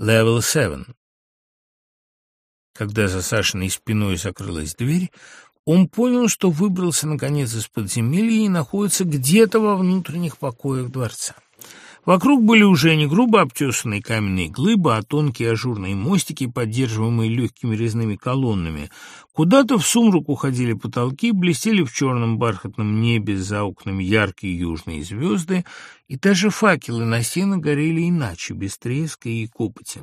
Level 7. Когда за Сашиной спиной закрылась дверь, он понял, что выбрался наконец из подземелья и находится где-то во внутренних покоях дворца. Вокруг были уже не грубо обтесанные каменные глыбы, а тонкие ажурные мостики, поддерживаемые легкими резными колоннами. Куда-то в сумрак уходили потолки, блестели в черном бархатном небе за окнами яркие южные звезды, и даже факелы на стенах горели иначе, без треска и копоти.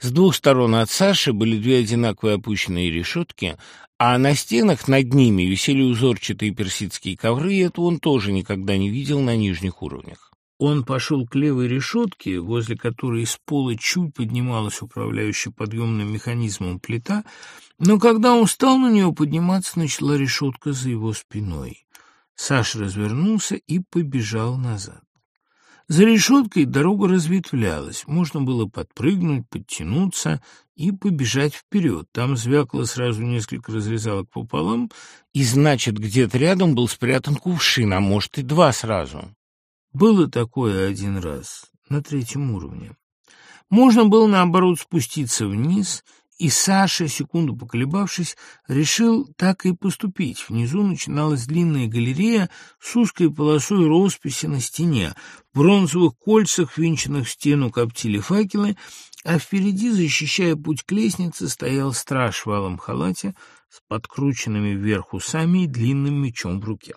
С двух сторон от Саши были две одинаковые опущенные решетки, а на стенах над ними висели узорчатые персидские ковры, и это он тоже никогда не видел на нижних уровнях. Он пошел к левой решетке, возле которой из пола чуть поднималась управляющая подъемным механизмом плита, но когда он стал на нее подниматься, начала решетка за его спиной. Саша развернулся и побежал назад. За решеткой дорога разветвлялась, можно было подпрыгнуть, подтянуться и побежать вперед. Там звякло сразу несколько разрезалок пополам, и, значит, где-то рядом был спрятан кувшин, а может и два сразу. Было такое один раз, на третьем уровне. Можно было, наоборот, спуститься вниз, и Саша, секунду поколебавшись, решил так и поступить. Внизу начиналась длинная галерея с узкой полосой росписи на стене. В бронзовых кольцах, винченных в стену, коптили факелы, а впереди, защищая путь к лестнице, стоял страж в алом халате с подкрученными вверх усами и длинным мечом в руке.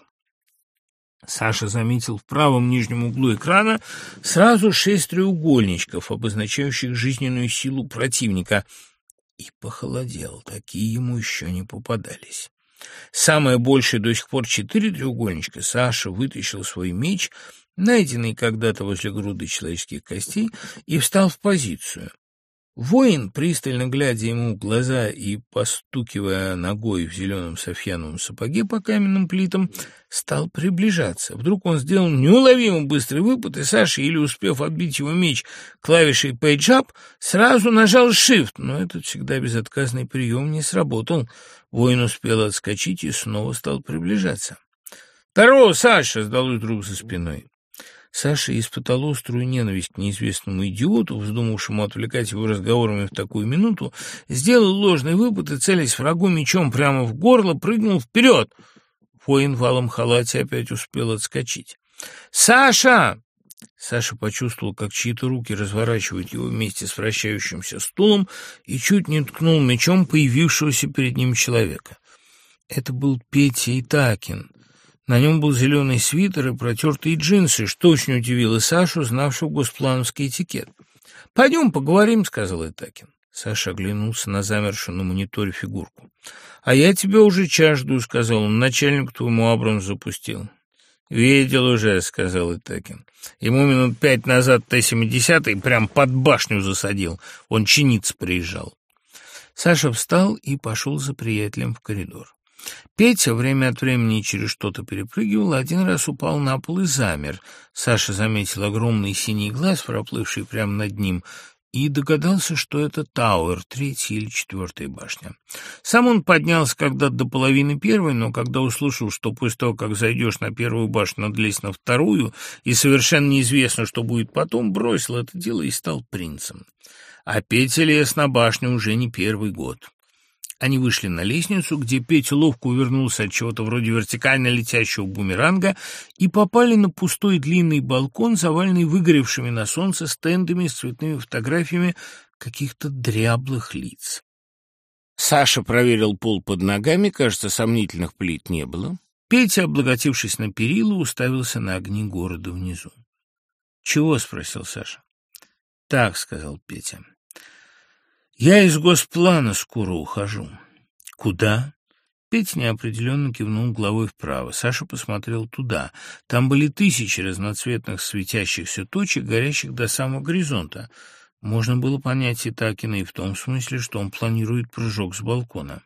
Саша заметил в правом нижнем углу экрана сразу шесть треугольничков, обозначающих жизненную силу противника, и похолодел. Такие ему еще не попадались. Самое большее до сих пор четыре треугольничка. Саша вытащил свой меч, найденный когда-то возле груды человеческих костей, и встал в позицию. Воин, пристально глядя ему в глаза и постукивая ногой в зеленом софьяновом сапоге по каменным плитам, стал приближаться. Вдруг он сделал неуловимо быстрый выпад, и Саша, или успев отбить его меч клавишей «Пейджап», сразу нажал «Shift», но этот всегда безотказный прием не сработал. Воин успел отскочить и снова стал приближаться. «Здорово, Саша!» — сдалось вдруг за спиной. Саша испытал острую ненависть к неизвестному идиоту, вздумавшему отвлекать его разговорами в такую минуту, сделал ложный выпад и, целясь врагу мечом прямо в горло, прыгнул вперед. Воин в алом халате опять успел отскочить. «Саша!» Саша почувствовал, как чьи-то руки разворачивают его вместе с вращающимся стулом и чуть не ткнул мечом появившегося перед ним человека. Это был Петя Итакин. На нем был зеленый свитер и протертые джинсы, что очень удивило Сашу, знавшего госплановский этикет. «Пойдем поговорим», — сказал Итакин. Саша оглянулся на замершую на мониторе фигурку. «А я тебя уже час жду», — сказал он. «Начальник твоему Абрамс запустил». «Видел уже», — сказал Итакин. «Ему минут пять назад Т-70 прям под башню засадил. Он чиниться приезжал». Саша встал и пошел за приятелем в коридор. Петя время от времени через что-то перепрыгивал, один раз упал на пол и замер. Саша заметил огромный синий глаз, проплывший прямо над ним, и догадался, что это Тауэр, третья или четвертая башня. Сам он поднялся когда до половины первой, но когда услышал, что после того, как зайдешь на первую башню, надо на вторую, и совершенно неизвестно, что будет потом, бросил это дело и стал принцем. А Петя лез на башню уже не первый год. Они вышли на лестницу, где Петя ловко увернулся от чего-то вроде вертикально летящего бумеранга и попали на пустой длинный балкон, заваленный выгоревшими на солнце стендами с цветными фотографиями каких-то дряблых лиц. Саша проверил пол под ногами, кажется, сомнительных плит не было. Петя, облаготившись на перила, уставился на огни города внизу. «Чего?» — спросил Саша. «Так», — сказал Петя. Я из госплана скоро ухожу. Куда? Петя неопределенно кивнул головой вправо. Саша посмотрел туда. Там были тысячи разноцветных светящихся точек, горящих до самого горизонта. Можно было понять Итакина и в том смысле, что он планирует прыжок с балкона.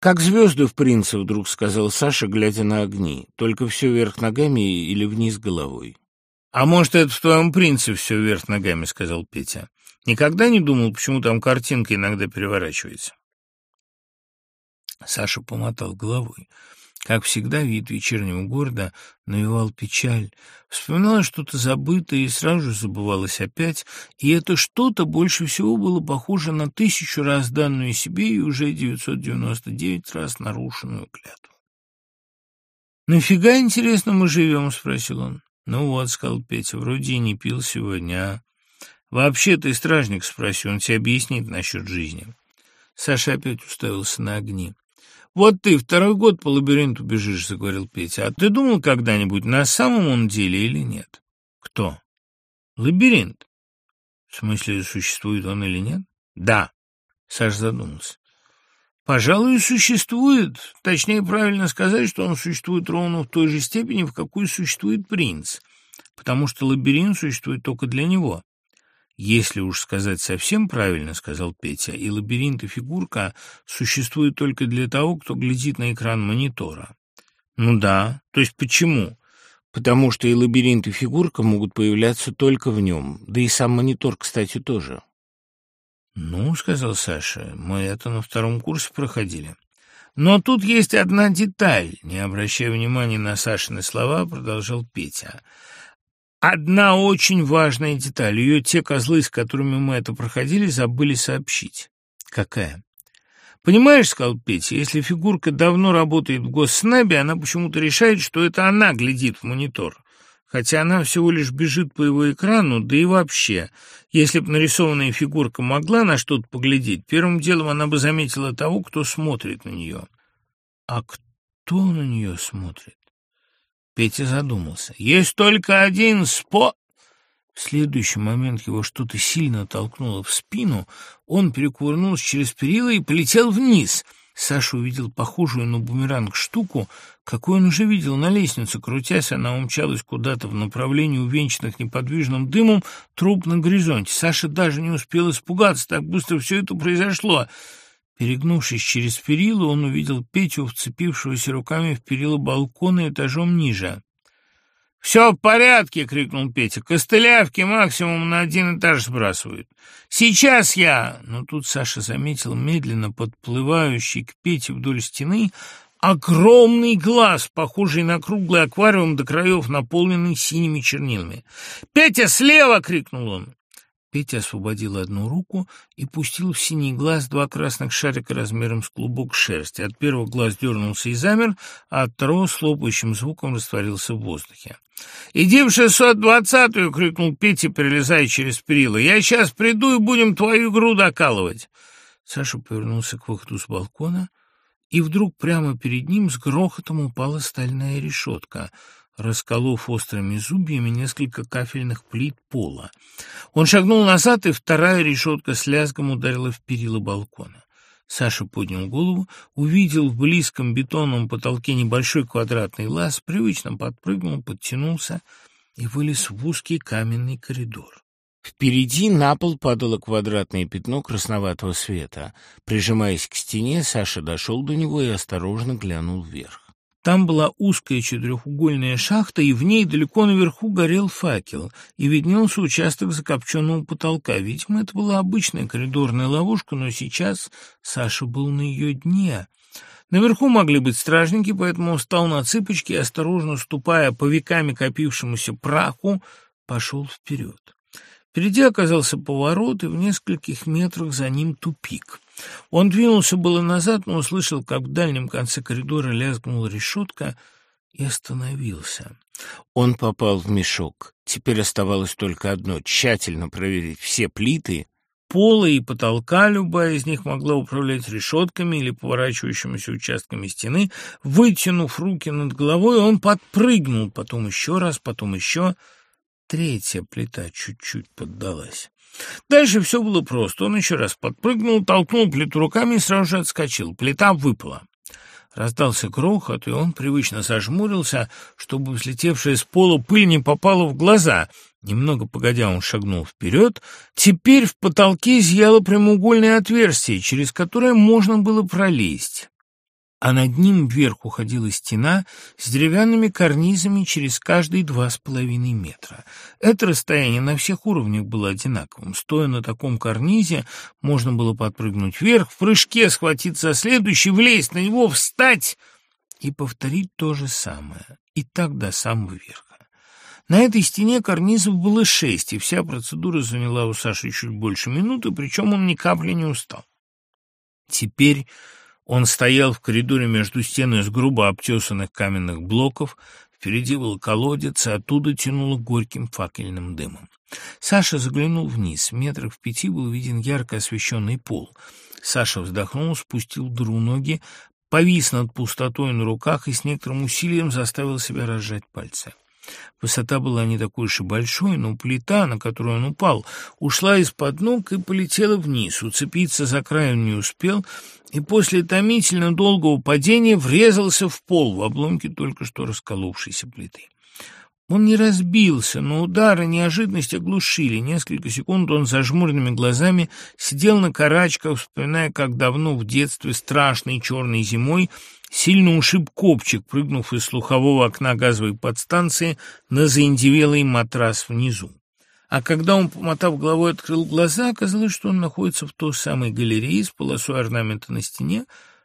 «Как звезды в принце», — вдруг сказал Саша, глядя на огни. «Только все вверх ногами или вниз головой». «А может, это в твоем принце все вверх ногами», — сказал Петя. Никогда не думал, почему там картинка иногда переворачивается. Саша помотал головой. Как всегда, вид вечернего города навевал печаль. Вспоминалось что-то забытое и сразу же забывалось опять, и это что-то больше всего было похоже на тысячу раз данную себе и уже 999 раз нарушенную клятву. «Нафига, интересно, мы живем?» — спросил он. «Ну вот», — сказал Петя, — «вроде и не пил сегодня, а...» «Вообще ты стражник спроси, он тебе объяснит насчет жизни». Саша опять уставился на огни. «Вот ты второй год по лабиринту бежишь», — заговорил Петя. «А ты думал когда-нибудь, на самом он деле или нет?» «Кто?» «Лабиринт». «В смысле, существует он или нет?» «Да». Саша задумался. «Пожалуй, существует. Точнее, правильно сказать, что он существует ровно в той же степени, в какой существует принц, потому что лабиринт существует только для него. «Если уж сказать совсем правильно, — сказал Петя, — и лабиринт и фигурка существуют только для того, кто глядит на экран монитора». «Ну да. То есть почему?» «Потому что и лабиринт, и фигурка могут появляться только в нем. Да и сам монитор, кстати, тоже». «Ну, — сказал Саша, — мы это на втором курсе проходили». «Но тут есть одна деталь», — не обращая внимания на Сашины слова, продолжал Петя. Одна очень важная деталь. Ее те козлы, с которыми мы это проходили, забыли сообщить. Какая? Понимаешь, сказал Петя, если фигурка давно работает в госснабе, она почему-то решает, что это она глядит в монитор. Хотя она всего лишь бежит по его экрану, да и вообще. Если бы нарисованная фигурка могла на что-то поглядеть, первым делом она бы заметила того, кто смотрит на нее. А кто на нее смотрит? Петя задумался. «Есть только один спо...» В следующий момент его что-то сильно толкнуло в спину, он перекувырнулся через перила и полетел вниз. Саша увидел похожую на бумеранг штуку, какую он уже видел на лестнице. Крутясь, она умчалась куда-то в направлении увенчанных неподвижным дымом труб на горизонте. Саша даже не успел испугаться, так быстро все это произошло. Перегнувшись через перила, он увидел Петю, вцепившегося руками в перила балкона этажом ниже. «Все в порядке!» — крикнул Петя. «Костылявки максимум на один этаж сбрасывают. Сейчас я...» Но тут Саша заметил медленно подплывающий к Пете вдоль стены огромный глаз, похожий на круглый аквариум до краев, наполненный синими чернилами. «Петя, слева!» — крикнул он. Петя освободил одну руку и пустил в синий глаз два красных шарика размером с клубок шерсти. От первого глаз дернулся и замер, а от второго с хлопающим звуком растворился в воздухе. «Иди в шестьсот двадцатую!» — крикнул Петя, перелезая через перила. «Я сейчас приду и будем твою игру докалывать!» Саша повернулся к выходу с балкона, и вдруг прямо перед ним с грохотом упала стальная решетка — расколов острыми зубьями несколько кафельных плит пола. Он шагнул назад, и вторая решетка с лязгом ударила в перила балкона. Саша поднял голову, увидел в близком бетонном потолке небольшой квадратный лаз, привычно подпрыгнул, подтянулся и вылез в узкий каменный коридор. Впереди на пол падало квадратное пятно красноватого света. Прижимаясь к стене, Саша дошел до него и осторожно глянул вверх. Там была узкая четырехугольная шахта, и в ней далеко наверху горел факел, и виднелся участок закопченного потолка. Видимо, это была обычная коридорная ловушка, но сейчас Саша был на ее дне. Наверху могли быть стражники, поэтому он встал на цыпочки и, осторожно ступая по веками копившемуся праху, пошел вперед. Впереди оказался поворот, и в нескольких метрах за ним тупик. Он двинулся было назад, но услышал, как в дальнем конце коридора лязгнула решетка и остановился. Он попал в мешок. Теперь оставалось только одно — тщательно проверить все плиты, пола и потолка, любая из них могла управлять решетками или поворачивающимися участками стены. Вытянув руки над головой, он подпрыгнул, потом еще раз, потом еще — Третья плита чуть-чуть поддалась. Дальше все было просто. Он еще раз подпрыгнул, толкнул плиту руками и сразу же отскочил. Плита выпала. Раздался грохот, и он привычно зажмурился, чтобы взлетевшая с пола пыль не попала в глаза. Немного погодя он шагнул вперед. Теперь в потолке зияло прямоугольное отверстие, через которое можно было пролезть а над ним вверх уходила стена с деревянными карнизами через каждые два с половиной метра. Это расстояние на всех уровнях было одинаковым. Стоя на таком карнизе, можно было подпрыгнуть вверх, в прыжке схватиться за следующий, влезть на него, встать и повторить то же самое, и так до самого верха. На этой стене карнизов было шесть, и вся процедура заняла у Саши чуть больше минуты, причем он ни капли не устал. Теперь он стоял в коридоре между стеной из грубо обтесанных каменных блоков, впереди был колодец, и оттуда тянуло горьким факельным дымом. Саша заглянул вниз. Метров в пяти был виден ярко освещенный пол. Саша вздохнул, спустил дыру ноги, повис над пустотой на руках и с некоторым усилием заставил себя разжать пальцы. Высота была не такой уж и большой, но плита, на которую он упал, ушла из-под ног и полетела вниз. Уцепиться за край он не успел, и после томительно долгого падения врезался в пол в обломке только что расколовшейся плиты. Он не разбился, но удары неожиданность оглушили. Несколько секунд он зажмуренными глазами сидел на карачках, вспоминая, как давно в детстве страшной черной зимой сильно ушиб копчик, прыгнув из слухового окна газовой подстанции на заиндевелый матрас внизу. А когда он, помотав головой, открыл глаза, оказалось, что он находится в той самой галерее с полосой орнамента на стене,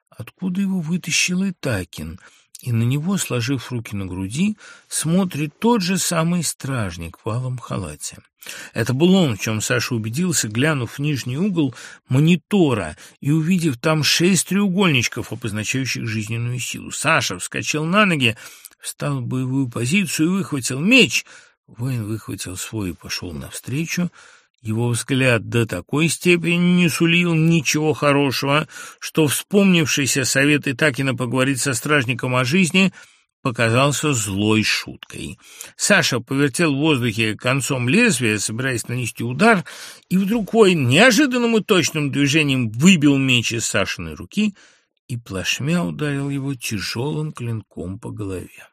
откуда его вытащил Итакин — и на него, сложив руки на груди, смотрит тот же самый стражник в алом халате. Это был он, в чем Саша убедился, глянув в нижний угол монитора и увидев там шесть треугольничков, обозначающих жизненную силу. Саша вскочил на ноги, встал в боевую позицию и выхватил меч. Воин выхватил свой и пошел навстречу, его взгляд до такой степени не сулил ничего хорошего, что вспомнившийся совет Итакина поговорить со стражником о жизни показался злой шуткой. Саша повертел в воздухе концом лезвия, собираясь нанести удар, и вдруг воин неожиданным и точным движением выбил меч из Сашиной руки и плашмя ударил его тяжелым клинком по голове.